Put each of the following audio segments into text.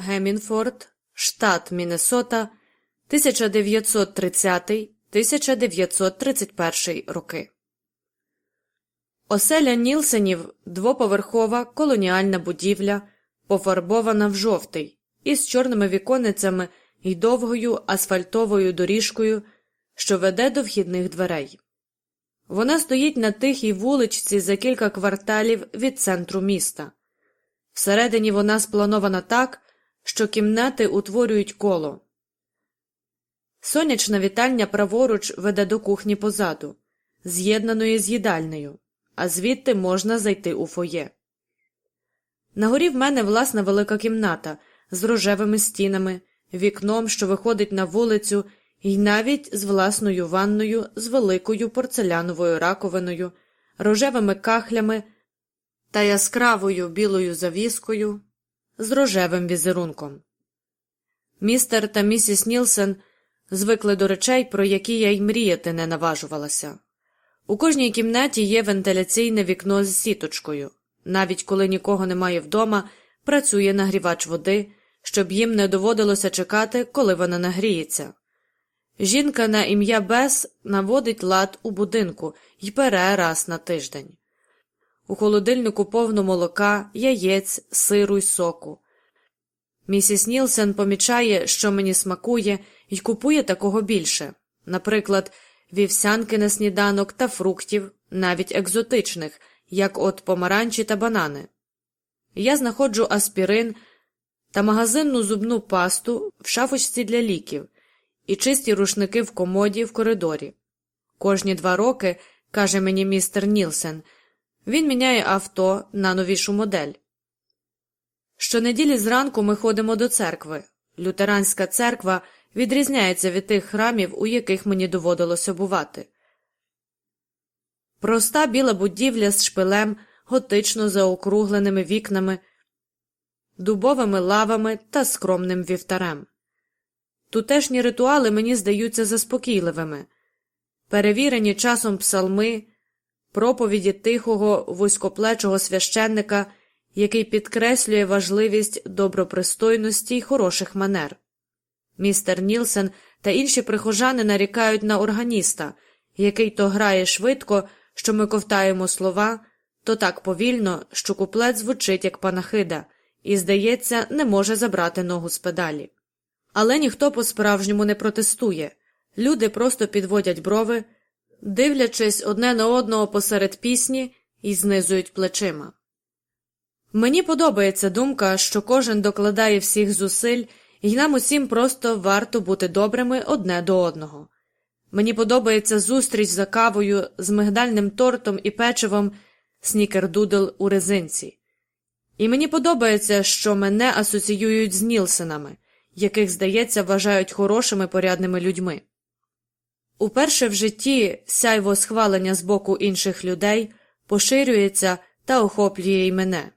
Гемінфорд, штат Міннесота, 1930-1931 роки. Оселя Нілсенів двоповерхова колоніальна будівля, пофарбована в жовтий, із чорними віконницями і довгою асфальтовою доріжкою, що веде до вхідних дверей. Вона стоїть на тихій вуличці за кілька кварталів від центру міста. Всередині вона спланована так, що кімнати утворюють коло. Сонячна вітальня праворуч веде до кухні позаду, з'єднаної з їдальнею, а звідти можна зайти у фоє. Нагорі в мене власна велика кімната з рожевими стінами, вікном, що виходить на вулицю, і навіть з власною ванною з великою порцеляновою раковиною, рожевими кахлями та яскравою білою завіскою з рожевим візерунком. Містер та місіс Нілсен звикли до речей, про які я й мріяти не наважувалася. У кожній кімнаті є вентиляційне вікно з сіточкою. Навіть коли нікого немає вдома, працює нагрівач води, щоб їм не доводилося чекати, коли вона нагріється. Жінка на ім'я Бес наводить лад у будинку і пере раз на тиждень. У холодильнику повно молока, яєць, сиру й соку. Місіс Нілсен помічає, що мені смакує, і купує такого більше, наприклад, вівсянки на сніданок та фруктів, навіть екзотичних, як от помаранчі та банани. Я знаходжу аспірин та магазинну зубну пасту в шафочці для ліків і чисті рушники в комоді в коридорі. Кожні два роки, каже мені містер Нілсен, він міняє авто на новішу модель. Щонеділі зранку ми ходимо до церкви. Лютеранська церква відрізняється від тих храмів, у яких мені доводилося бувати. Проста біла будівля з шпилем, готично заокругленими вікнами, дубовими лавами та скромним вівтарем. Тутешні ритуали мені здаються заспокійливими, перевірені часом псалми, проповіді тихого вузькоплечого священника, який підкреслює важливість добропристойності й хороших манер. Містер Нілсен та інші прихожани нарікають на органіста, який то грає швидко, що ми ковтаємо слова, то так повільно, що куплет звучить як панахида, і, здається, не може забрати ногу з педалі. Але ніхто по справжньому не протестує люди просто підводять брови, дивлячись одне на одного посеред пісні і знизують плечима. Мені подобається думка, що кожен докладає всіх зусиль, і нам усім просто варто бути добрими одне до одного. Мені подобається зустріч за кавою з мигдальним тортом і печивом снікердудл у резинці. І мені подобається, що мене асоціюють з Нілсенами, яких, здається, вважають хорошими порядними людьми. Уперше в житті сяйво схвалення з боку інших людей поширюється та охоплює й мене.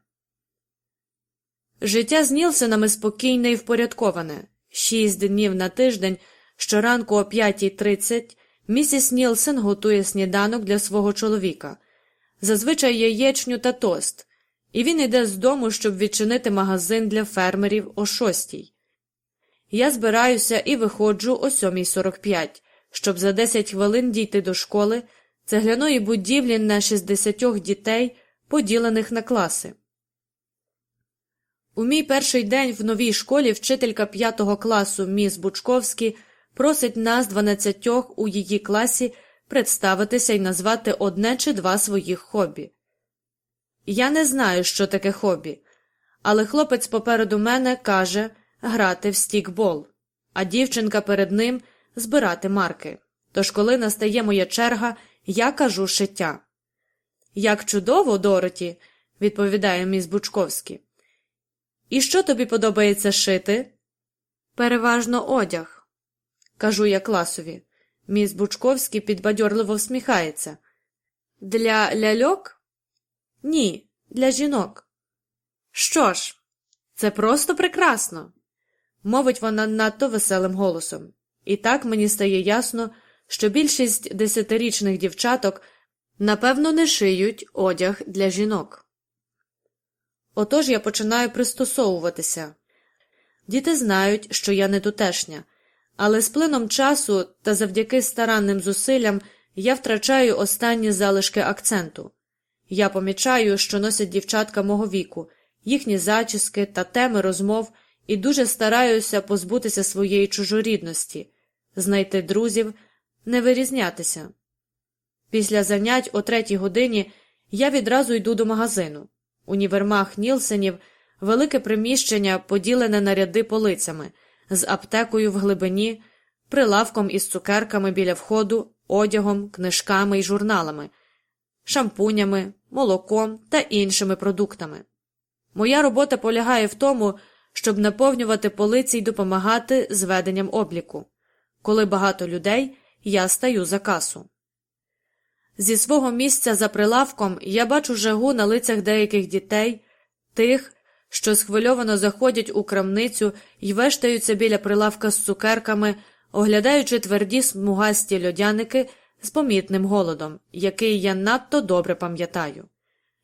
Життя з Нілсенами спокійне і впорядковане. Шість днів на тиждень, щоранку о 5.30 місіс Нілсен готує сніданок для свого чоловіка, зазвичай яєчню та тост, і він йде з дому, щоб відчинити магазин для фермерів о 6. Я збираюся і виходжу о 7.45, щоб за 10 хвилин дійти до школи, цегляної будівлі на 60 дітей, поділених на класи. У мій перший день в новій школі вчителька п'ятого класу міс Бучковський просить нас, дванадцятьох у її класі, представитися і назвати одне чи два своїх хобі. Я не знаю, що таке хобі, але хлопець попереду мене каже грати в стікбол, а дівчинка перед ним збирати марки. Тож, коли настає моя черга, я кажу шиття. Як чудово, Дороті, відповідає міс Бучковський. І що тобі подобається шити? Переважно одяг, кажу я класові. Міс Бучковський підбадьорливо всміхається. Для ляльок? Ні, для жінок. Що ж, це просто прекрасно, мовить вона надто веселим голосом. І так мені стає ясно, що більшість десятирічних дівчаток напевно не шиють одяг для жінок. Отож я починаю пристосовуватися. Діти знають, що я не тутешня, але з плином часу та завдяки старанним зусиллям я втрачаю останні залишки акценту. Я помічаю, що носять дівчатка мого віку, їхні зачіски та теми розмов, і дуже стараюся позбутися своєї чужорідності, знайти друзів, не вирізнятися. Після занять о третій годині я відразу йду до магазину. Універмаг Нілсенів велике приміщення, поділене на ряди полицями, з аптекою в глибині, прилавком із цукерками біля входу, одягом, книжками і журналами, шампунями, молоком та іншими продуктами. Моя робота полягає в тому, щоб наповнювати полиці й допомагати з веденням обліку. Коли багато людей, я стаю за касу. Зі свого місця за прилавком я бачу жагу на лицях деяких дітей, тих, що схвильовано заходять у крамницю і вештаються біля прилавка з цукерками, оглядаючи тверді смугасті льодяники з помітним голодом, який я надто добре пам'ятаю.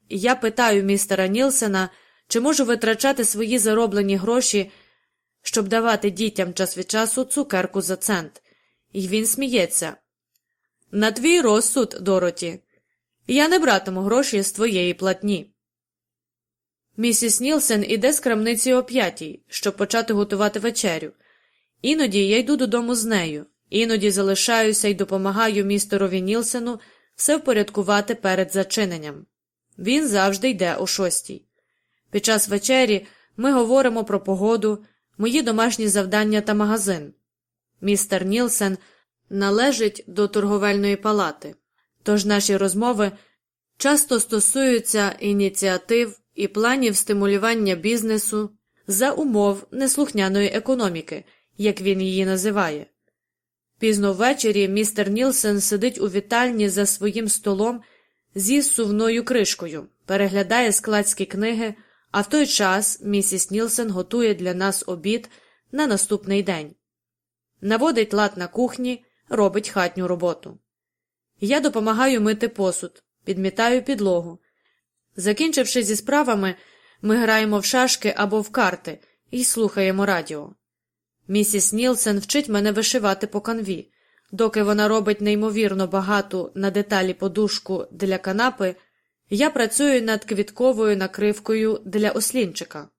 Я питаю містера Нілсена, чи можу витрачати свої зароблені гроші, щоб давати дітям час від часу цукерку за цент, і він сміється. На твій розсуд, Дороті. Я не братиму гроші з твоєї платні. Місіс Нілсен іде з крамниці о п'ятій, щоб почати готувати вечерю. Іноді я йду додому з нею, іноді залишаюся і допомагаю містерові Нілсену все впорядкувати перед зачиненням. Він завжди йде о шостій. Під час вечері ми говоримо про погоду, мої домашні завдання та магазин. Містер Нілсен належить до торговельної палати, тож наші розмови часто стосуються ініціатив і планів стимулювання бізнесу за умов неслухняної економіки, як він її називає. Пізно ввечері містер Нілсен сидить у вітальні за своїм столом зі сувною кришкою, переглядає складські книги, а в той час місіс Нілсен готує для нас обід на наступний день. Наводить лад на кухні, робить хатню роботу. Я допомагаю мити посуд, підмітаю підлогу. Закінчивши зі справами, ми граємо в шашки або в карти і слухаємо радіо. Місіс Нілсен вчить мене вишивати по канві. Доки вона робить неймовірно багату на деталі подушку для канапи, я працюю над квітковою накривкою для ослінчика.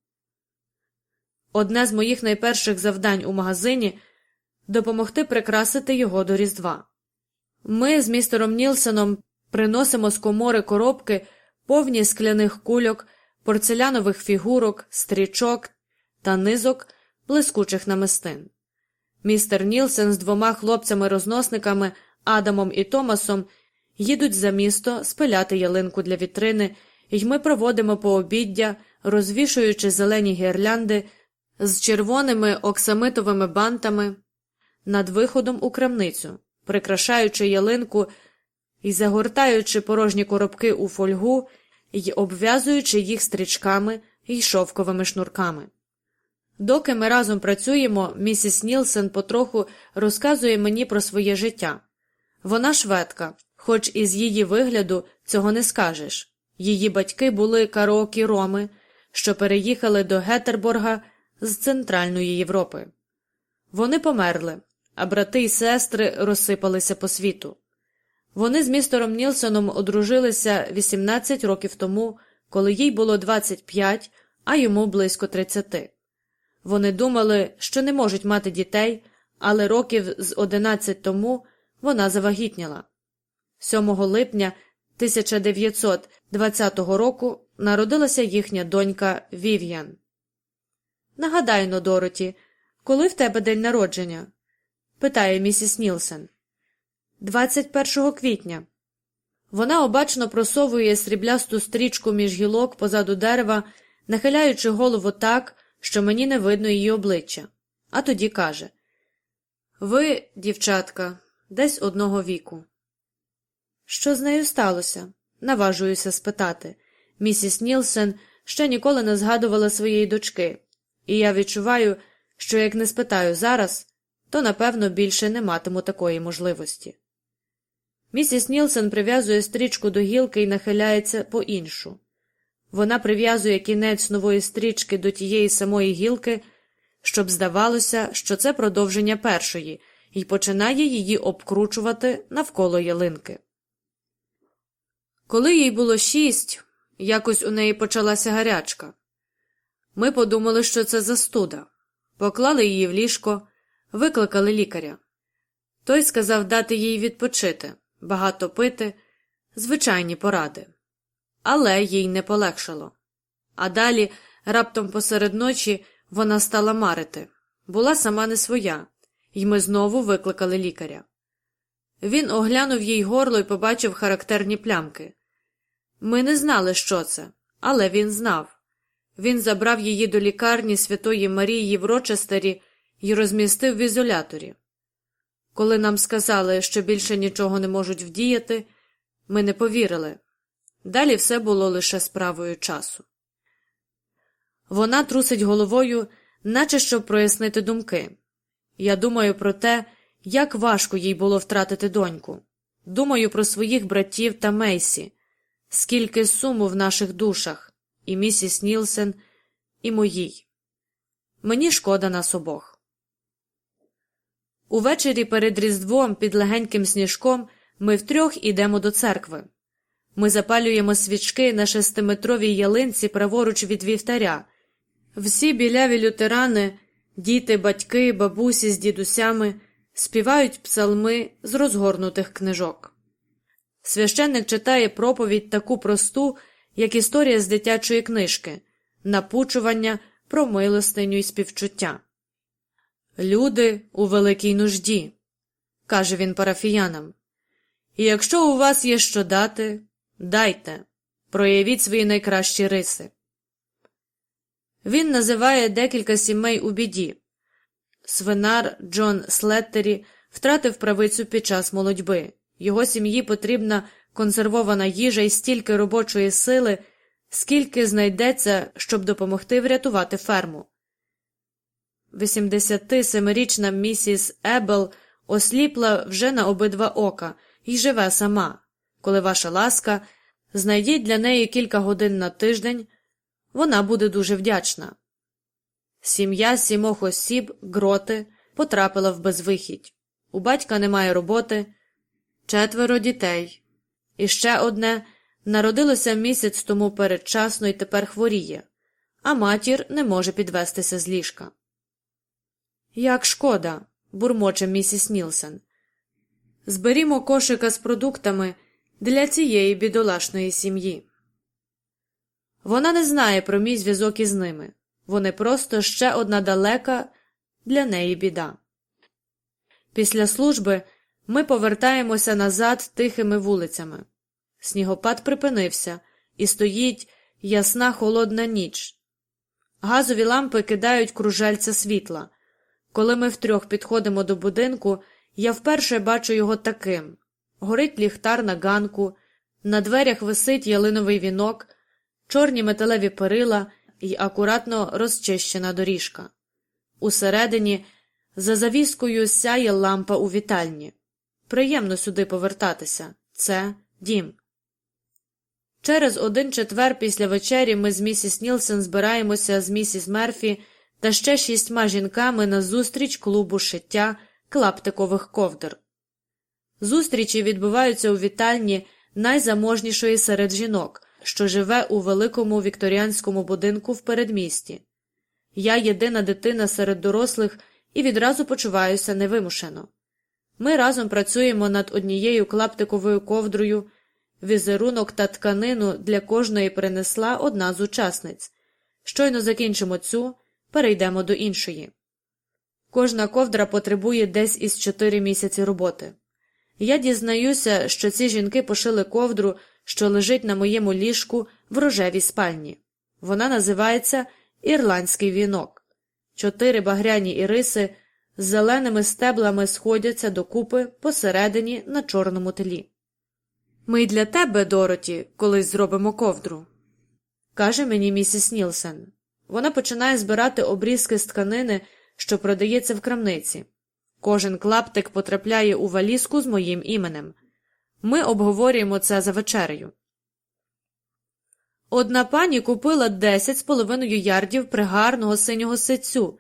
Одне з моїх найперших завдань у магазині допомогти прикрасити його до Різдва. Ми з містером Нілсеном приносимо з комори коробки повні скляних кульок, порцелянових фігурок, стрічок та низок блискучих намистин. Містер Нілсен з двома хлопцями-розносниками Адамом і Томасом їдуть за місто спиляти ялинку для вітрини, і ми проводимо пообіддя, розвішуючи зелені гірлянди з червоними оксамитовими бантами над виходом у крамницю, прикрашаючи ялинку і загортаючи порожні коробки у фольгу і обв'язуючи їх стрічками і шовковими шнурками. Доки ми разом працюємо, місіс Нілсен потроху розказує мені про своє життя. Вона шведка, хоч із її вигляду цього не скажеш. Її батьки були кароокі роми, що переїхали до Гетерборга з Центральної Європи. Вони померли, а брати й сестри розсипалися по світу. Вони з містером Нілсоном одружилися 18 років тому, коли їй було 25, а йому близько 30. Вони думали, що не можуть мати дітей, але років з 11 тому вона завагітніла. 7 липня 1920 року народилася їхня донька Вів'ян. Нагадай но, Дороті, коли в тебе день народження? питає місіс Нілсен. 21 квітня. Вона обачно просовує сріблясту стрічку між гілок позаду дерева, нахиляючи голову так, що мені не видно її обличчя, а тоді каже Ви, дівчатка, десь одного віку. Що з нею сталося? наважуюся спитати. Місіс Нілсен ще ніколи не згадувала своєї дочки, і я відчуваю, що як не спитаю зараз, то напевно більше не матиму такої можливості. Місіс Нілсен прив'язує стрічку до гілки і нахиляється по іншу. Вона прив'язує кінець нової стрічки до тієї самої гілки, щоб здавалося, що це продовження першої, і починає її обкручувати навколо ялинки. Коли їй було шість, якось у неї почалася гарячка. Ми подумали, що це застуда, поклали її в ліжко, викликали лікаря. Той сказав дати їй відпочити, багато пити, звичайні поради. Але їй не полегшало. А далі, раптом посеред ночі, вона стала марити, була сама не своя, і ми знову викликали лікаря. Він оглянув їй горло і побачив характерні плямки. Ми не знали, що це, але він знав. Він забрав її до лікарні Святої Марії в Рочестері і розмістив в ізоляторі. Коли нам сказали, що більше нічого не можуть вдіяти, ми не повірили. Далі все було лише справою часу. Вона трусить головою, наче щоб прояснити думки. Я думаю про те, як важко їй було втратити доньку. Думаю про своїх братів та Мейсі, скільки суму в наших душах, і місіс Нілсен, і моїй. Мені шкода нас обох. Увечері перед Різдвом під легеньким сніжком ми втрьох ідемо до церкви. Ми запалюємо свічки на шестиметровій ялинці праворуч від вівтаря. Всі біляві лютерани, діти, батьки, бабусі з дідусями співають псалми з розгорнутих книжок. Священник читає проповідь таку просту, як історія з дитячої книжки, напучування про милостиню і співчуття. Люди у великій нужді, каже він парафіянам. І якщо у вас є що дати, дайте, проявіть свої найкращі риси. Він називає декілька сімей у біді. Свинар Джон Слеттері втратив правицю під час молодьби. Його сім'ї потрібна консервована їжа і стільки робочої сили, скільки знайдеться, щоб допомогти врятувати ферму. 87-річна місіс Ебел осліпла вже на обидва ока і живе сама. Коли ваша ласка, знайдіть для неї кілька годин на тиждень, вона буде дуже вдячна. Сім'я сімох осіб, гроти, потрапила в безвихідь. У батька немає роботи, четверо дітей. І ще одне народилося місяць тому передчасно і тепер хворіє, а матір не може підвестися з ліжка. Як шкода, бурмоче місіс Нілсен. Зберімо кошика з продуктами для цієї бідолашної сім'ї. Вона не знає про мій зв'язок із ними. Вони просто ще одна далека для неї біда. Після служби ми повертаємося назад тихими вулицями. Снігопад припинився, і стоїть ясна холодна ніч. Газові лампи кидають кружельця світла. Коли ми втрьох підходимо до будинку, я вперше бачу його таким горить ліхтар на ганку, на дверях висить ялиновий вінок, чорні металеві перила і акуратно розчищена доріжка. Усередині, за завіскою сяє лампа у вітальні. Приємно сюди повертатися це дім. Через один четвер після вечері ми з місіс Нілсен збираємося з місіс Мерфі та ще шістьма жінками на зустріч клубу шиття клаптикових ковдр. Зустрічі відбуваються у вітальні найзаможнішої серед жінок, що живе у великому вікторіанському будинку в передмісті. Я єдина дитина серед дорослих і відразу почуваюся невимушено. Ми разом працюємо над однією клаптиковою ковдрою, візерунок та тканину для кожної принесла одна з учасниць. Щойно закінчимо цю, перейдемо до іншої. Кожна ковдра потребує десь із чотири місяці роботи. Я дізнаюся, що ці жінки пошили ковдру, що лежить на моєму ліжку в рожевій спальні. Вона називається Ірландський вінок. Чотири багряні іриси з зеленими стеблами сходяться докупи посередині на чорному тлі. Ми й для тебе, Дороті, колись зробимо ковдру, каже мені місіс Нілсен. Вона починає збирати обрізки з тканини, що продається в крамниці. Кожен клаптик потрапляє у валізку з моїм іменем. Ми обговорюємо це за вечерею. Одна пані купила десять з половиною ярдів пригарного синього ситцю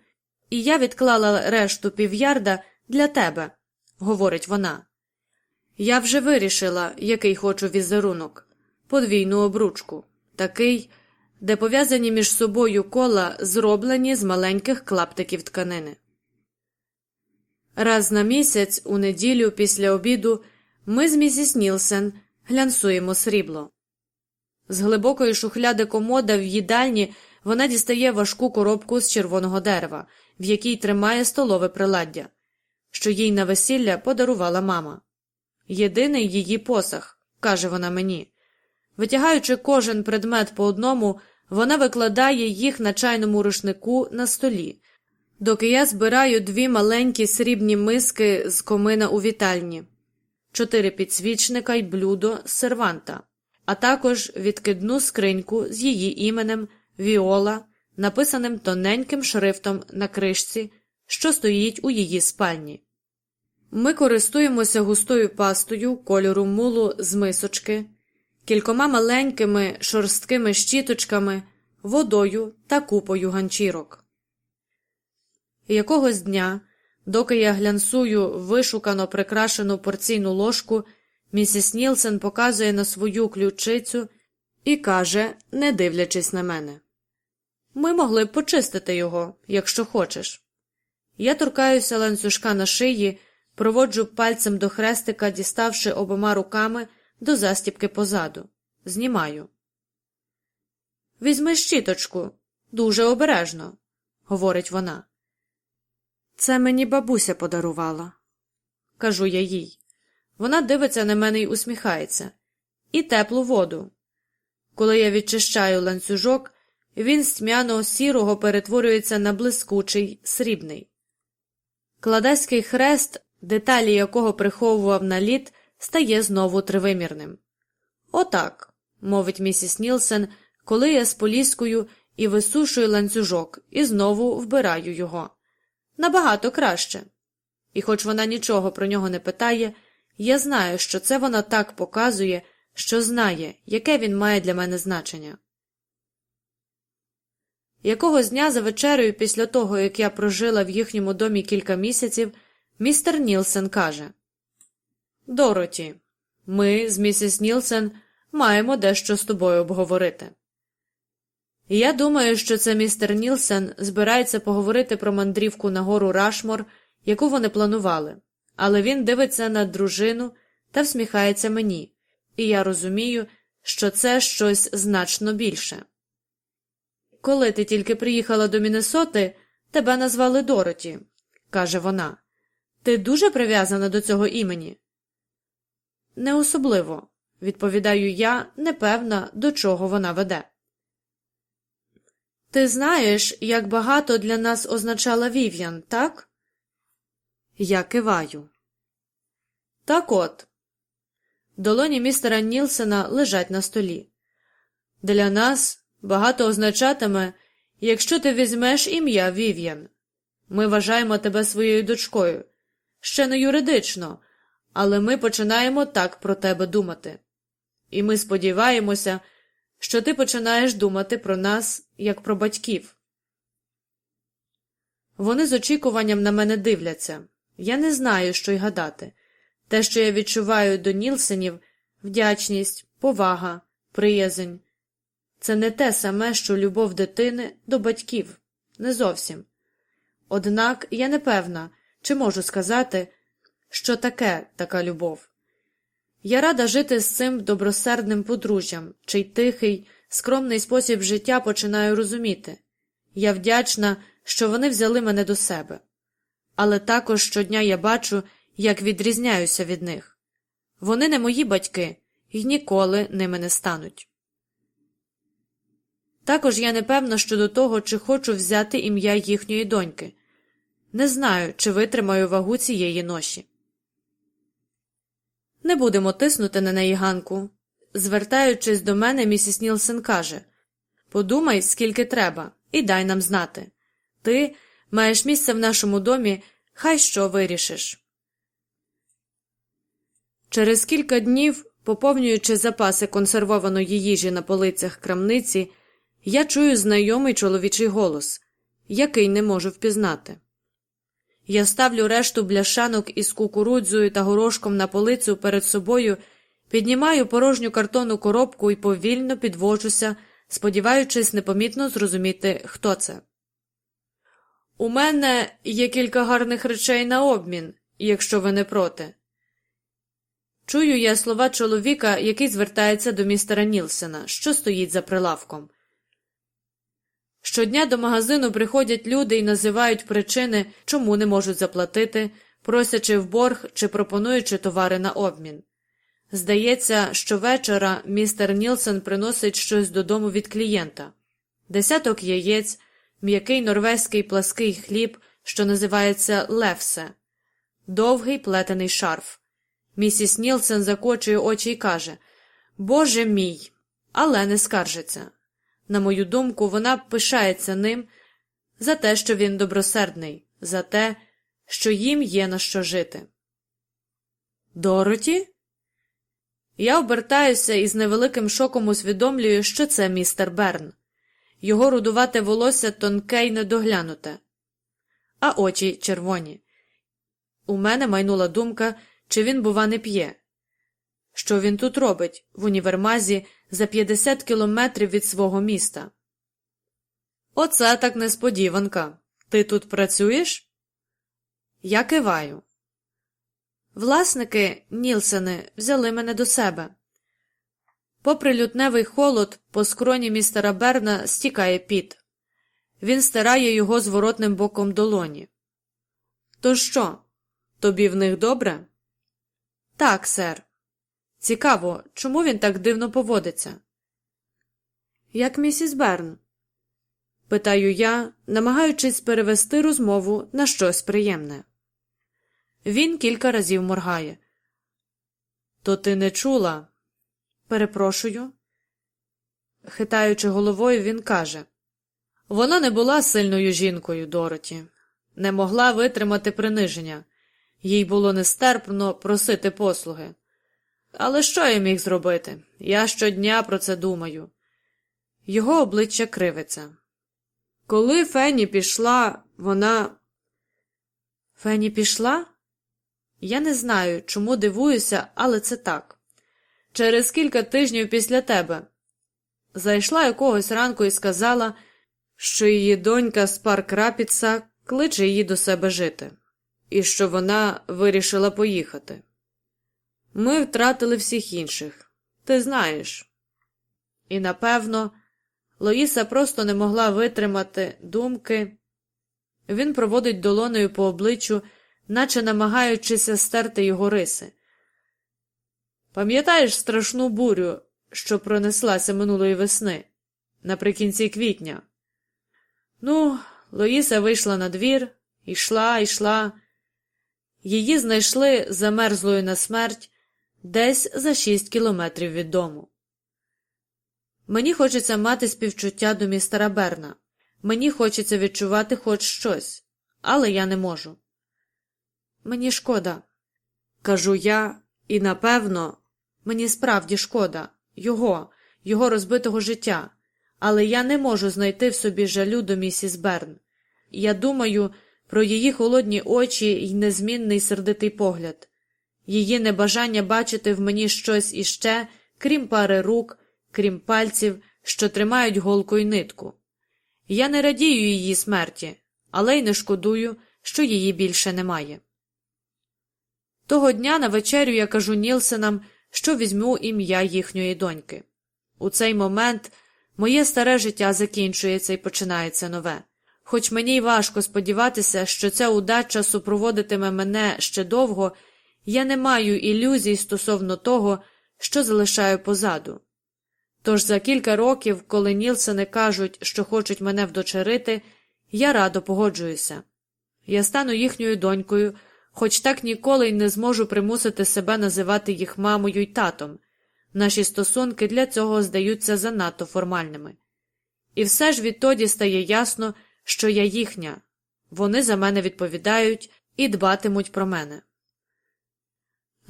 і я відклала решту півярда для тебе, говорить вона. Я вже вирішила, який хочу візерунок подвійну обручку, такий, де пов'язані між собою кола зроблені з маленьких клаптиків тканини. Раз на місяць, у неділю після обіду, ми з місіс Нілсен глянсуємо срібло. З глибокої шухляди комода в їдальні вона дістає важку коробку з червоного дерева, в якій тримає столове приладдя, що їй на весілля подарувала мама. Єдиний її посах, каже вона мені. Витягаючи кожен предмет по одному, вона викладає їх на чайному рушнику на столі, доки я збираю дві маленькі срібні миски з комина у вітальні, чотири підсвічника й блюдо з серванта, а також відкидну скриньку з її іменем Віола, написаним тоненьким шрифтом на кришці, що стоїть у її спальні. Ми користуємося густою пастою кольору мулу з мисочки, кількома маленькими шорсткими щіточками, водою та купою ганчірок. Якогось дня, доки я глянсую вишукано прикрашену порційну ложку, місіс Нілсен показує на свою ключицю і каже, не дивлячись на мене Ми могли б почистити його, якщо хочеш. Я торкаюся ланцюжка на шиї, проводжу пальцем до хрестика, діставши обома руками до застіпки позаду. Знімаю. Візьми щіточку. Дуже обережно, говорить вона. Це мені бабуся подарувала, кажу я їй. Вона дивиться на мене й усміхається. І теплу воду. Коли я відчищаю ланцюжок, він з тьмяно сірого перетворюється на блискучий срібний. Кладеський хрест, деталі якого приховував на лід, стає знову тривимірним. Отак, мовить місіс Нілсен, коли я з поліскою і висушую ланцюжок, і знову вбираю його. Набагато краще. І хоч вона нічого про нього не питає, я знаю, що це вона так показує, що знає, яке він має для мене значення. Якогось дня за вечерею, після того, як я прожила в їхньому домі кілька місяців, містер Нілсен каже Дороті, ми з місіс Нілсен маємо дещо з тобою обговорити. Я думаю, що це містер Нілсен збирається поговорити про мандрівку на гору Рашмор, яку вони планували, але він дивиться на дружину та всміхається мені, і я розумію, що це щось значно більше. Коли ти тільки приїхала до Міннесоти, тебе назвали Дороті, каже вона. Ти дуже прив'язана до цього імені? Не особливо, відповідаю я, непевна, до чого вона веде. Ти знаєш, як багато для нас означала Вів'ян, так? Я киваю. Так от. Долоні містера Нілсена лежать на столі. Для нас багато означатиме, якщо ти візьмеш ім'я Вів'ян. Ми вважаємо тебе своєю дочкою. Ще не юридично, але ми починаємо так про тебе думати. І ми сподіваємося, що ти починаєш думати про нас як про батьків. Вони з очікуванням на мене дивляться. Я не знаю, що й гадати. Те, що я відчуваю до Нілсенів вдячність, повага, приязнь це не те саме, що любов дитини до батьків, не зовсім. Однак я не певна, чи можу сказати, що таке така любов. Я рада жити з цим добросердним подружжям, чий тихий, скромний спосіб життя починаю розуміти. Я вдячна, що вони взяли мене до себе. Але також щодня я бачу, як відрізняюся від них. Вони не мої батьки і ніколи ними не стануть. Також я не певна щодо того, чи хочу взяти ім'я їхньої доньки. Не знаю, чи витримаю вагу цієї ноші. Не будемо тиснути на неї Ганку. Звертаючись до мене, місіс Нілсен каже Подумай, скільки треба, і дай нам знати. Ти маєш місце в нашому домі, хай що вирішиш. Через кілька днів, поповнюючи запаси консервованої їжі на полицях крамниці, я чую знайомий чоловічий голос, який не можу впізнати. Я ставлю решту бляшанок із кукурудзою та горошком на полицю перед собою, піднімаю порожню картонну коробку і повільно підводжуся, сподіваючись непомітно зрозуміти, хто це. У мене є кілька гарних речей на обмін, якщо ви не проти. Чую я слова чоловіка, який звертається до містера Нілсена, що стоїть за прилавком. Щодня до магазину приходять люди і називають причини, чому не можуть заплатити, просячи в борг чи пропонуючи товари на обмін. Здається, що вечора містер Нілсен приносить щось додому від клієнта десяток яєць, м'який норвезький плаский хліб, що називається левсе, довгий плетений шарф. Місіс Нілсен закочує очі і каже Боже мій, але не скаржиться. На мою думку, вона пишається ним за те, що він добросердний, за те, що їм є на що жити. Дороті? Я обертаюся і з невеликим шоком усвідомлюю, що це містер Берн. Його рудувате волосся тонке й недоглянуте, а очі червоні. У мене майнула думка, чи він, бува, не п'є. Що він тут робить в універмазі за 50 кілометрів від свого міста? Оце так несподіванка. Ти тут працюєш? Я киваю. Власники, Нілсени, взяли мене до себе. Попри лютневий холод, по скроні містера Берна стікає піт. Він стирає його зворотним боком долоні. То що, тобі в них добре? Так, сер. Цікаво, чому він так дивно поводиться? Як місіс Берн? питаю я, намагаючись перевести розмову на щось приємне. Він кілька разів моргає. То ти не чула? Перепрошую. Хитаючи головою, він каже Вона не була сильною жінкою, Дороті, не могла витримати приниження їй було нестерпно просити послуги. Але що я міг зробити? Я щодня про це думаю. Його обличчя кривиться. Коли Фені пішла, вона. Фені пішла? Я не знаю, чому дивуюся, але це так. Через кілька тижнів після тебе. Зайшла якогось ранку і сказала, що її донька з парк Рапіца кличе її до себе жити і що вона вирішила поїхати. Ми втратили всіх інших, ти знаєш. І, напевно, Лоїса просто не могла витримати думки. Він проводить долоною по обличчю, наче намагаючися стерти його риси. Пам'ятаєш страшну бурю, що пронеслася минулої весни, наприкінці квітня? Ну, Лоїса вийшла на двір, йшла, йшла, Її знайшли замерзлою на смерть десь за шість кілометрів від дому. Мені хочеться мати співчуття до містера Берна. Мені хочеться відчувати хоч щось, але я не можу. Мені шкода, кажу я, і напевно, мені справді шкода його, його розбитого життя, але я не можу знайти в собі жалю до місіс Берн. Я думаю, про її холодні очі й незмінний сердитий погляд, її небажання бачити в мені щось іще, крім пари рук, крім пальців, що тримають голку й нитку. Я не радію її смерті, але й не шкодую, що її більше немає. Того дня на вечерю я кажу Нілсенам, що візьму ім'я їхньої доньки. У цей момент моє старе життя закінчується і починається нове. Хоч мені й важко сподіватися, що ця удача супроводитиме мене ще довго, я не маю ілюзій стосовно того, що залишаю позаду. Тож за кілька років, коли Нілсени кажуть, що хочуть мене вдочерити, я радо погоджуюся. Я стану їхньою донькою, хоч так ніколи й не зможу примусити себе називати їх мамою й татом. Наші стосунки для цього здаються занадто формальними. І все ж відтоді стає ясно, що я їхня, вони за мене відповідають і дбатимуть про мене.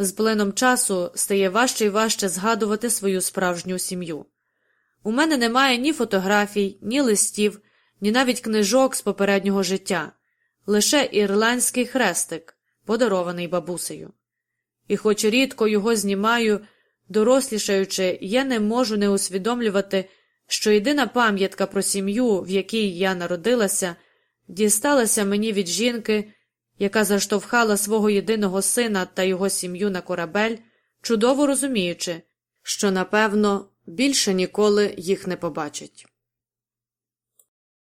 З плином часу стає важче і важче згадувати свою справжню сім'ю. У мене немає ні фотографій, ні листів, ні навіть книжок з попереднього життя, лише ірландський хрестик, подарований бабусею. І хоч рідко його знімаю, дорослішаючи, я не можу не усвідомлювати, що єдина пам'ятка про сім'ю, в якій я народилася, дісталася мені від жінки, яка заштовхала свого єдиного сина та його сім'ю на корабель, чудово розуміючи, що, напевно, більше ніколи їх не побачить.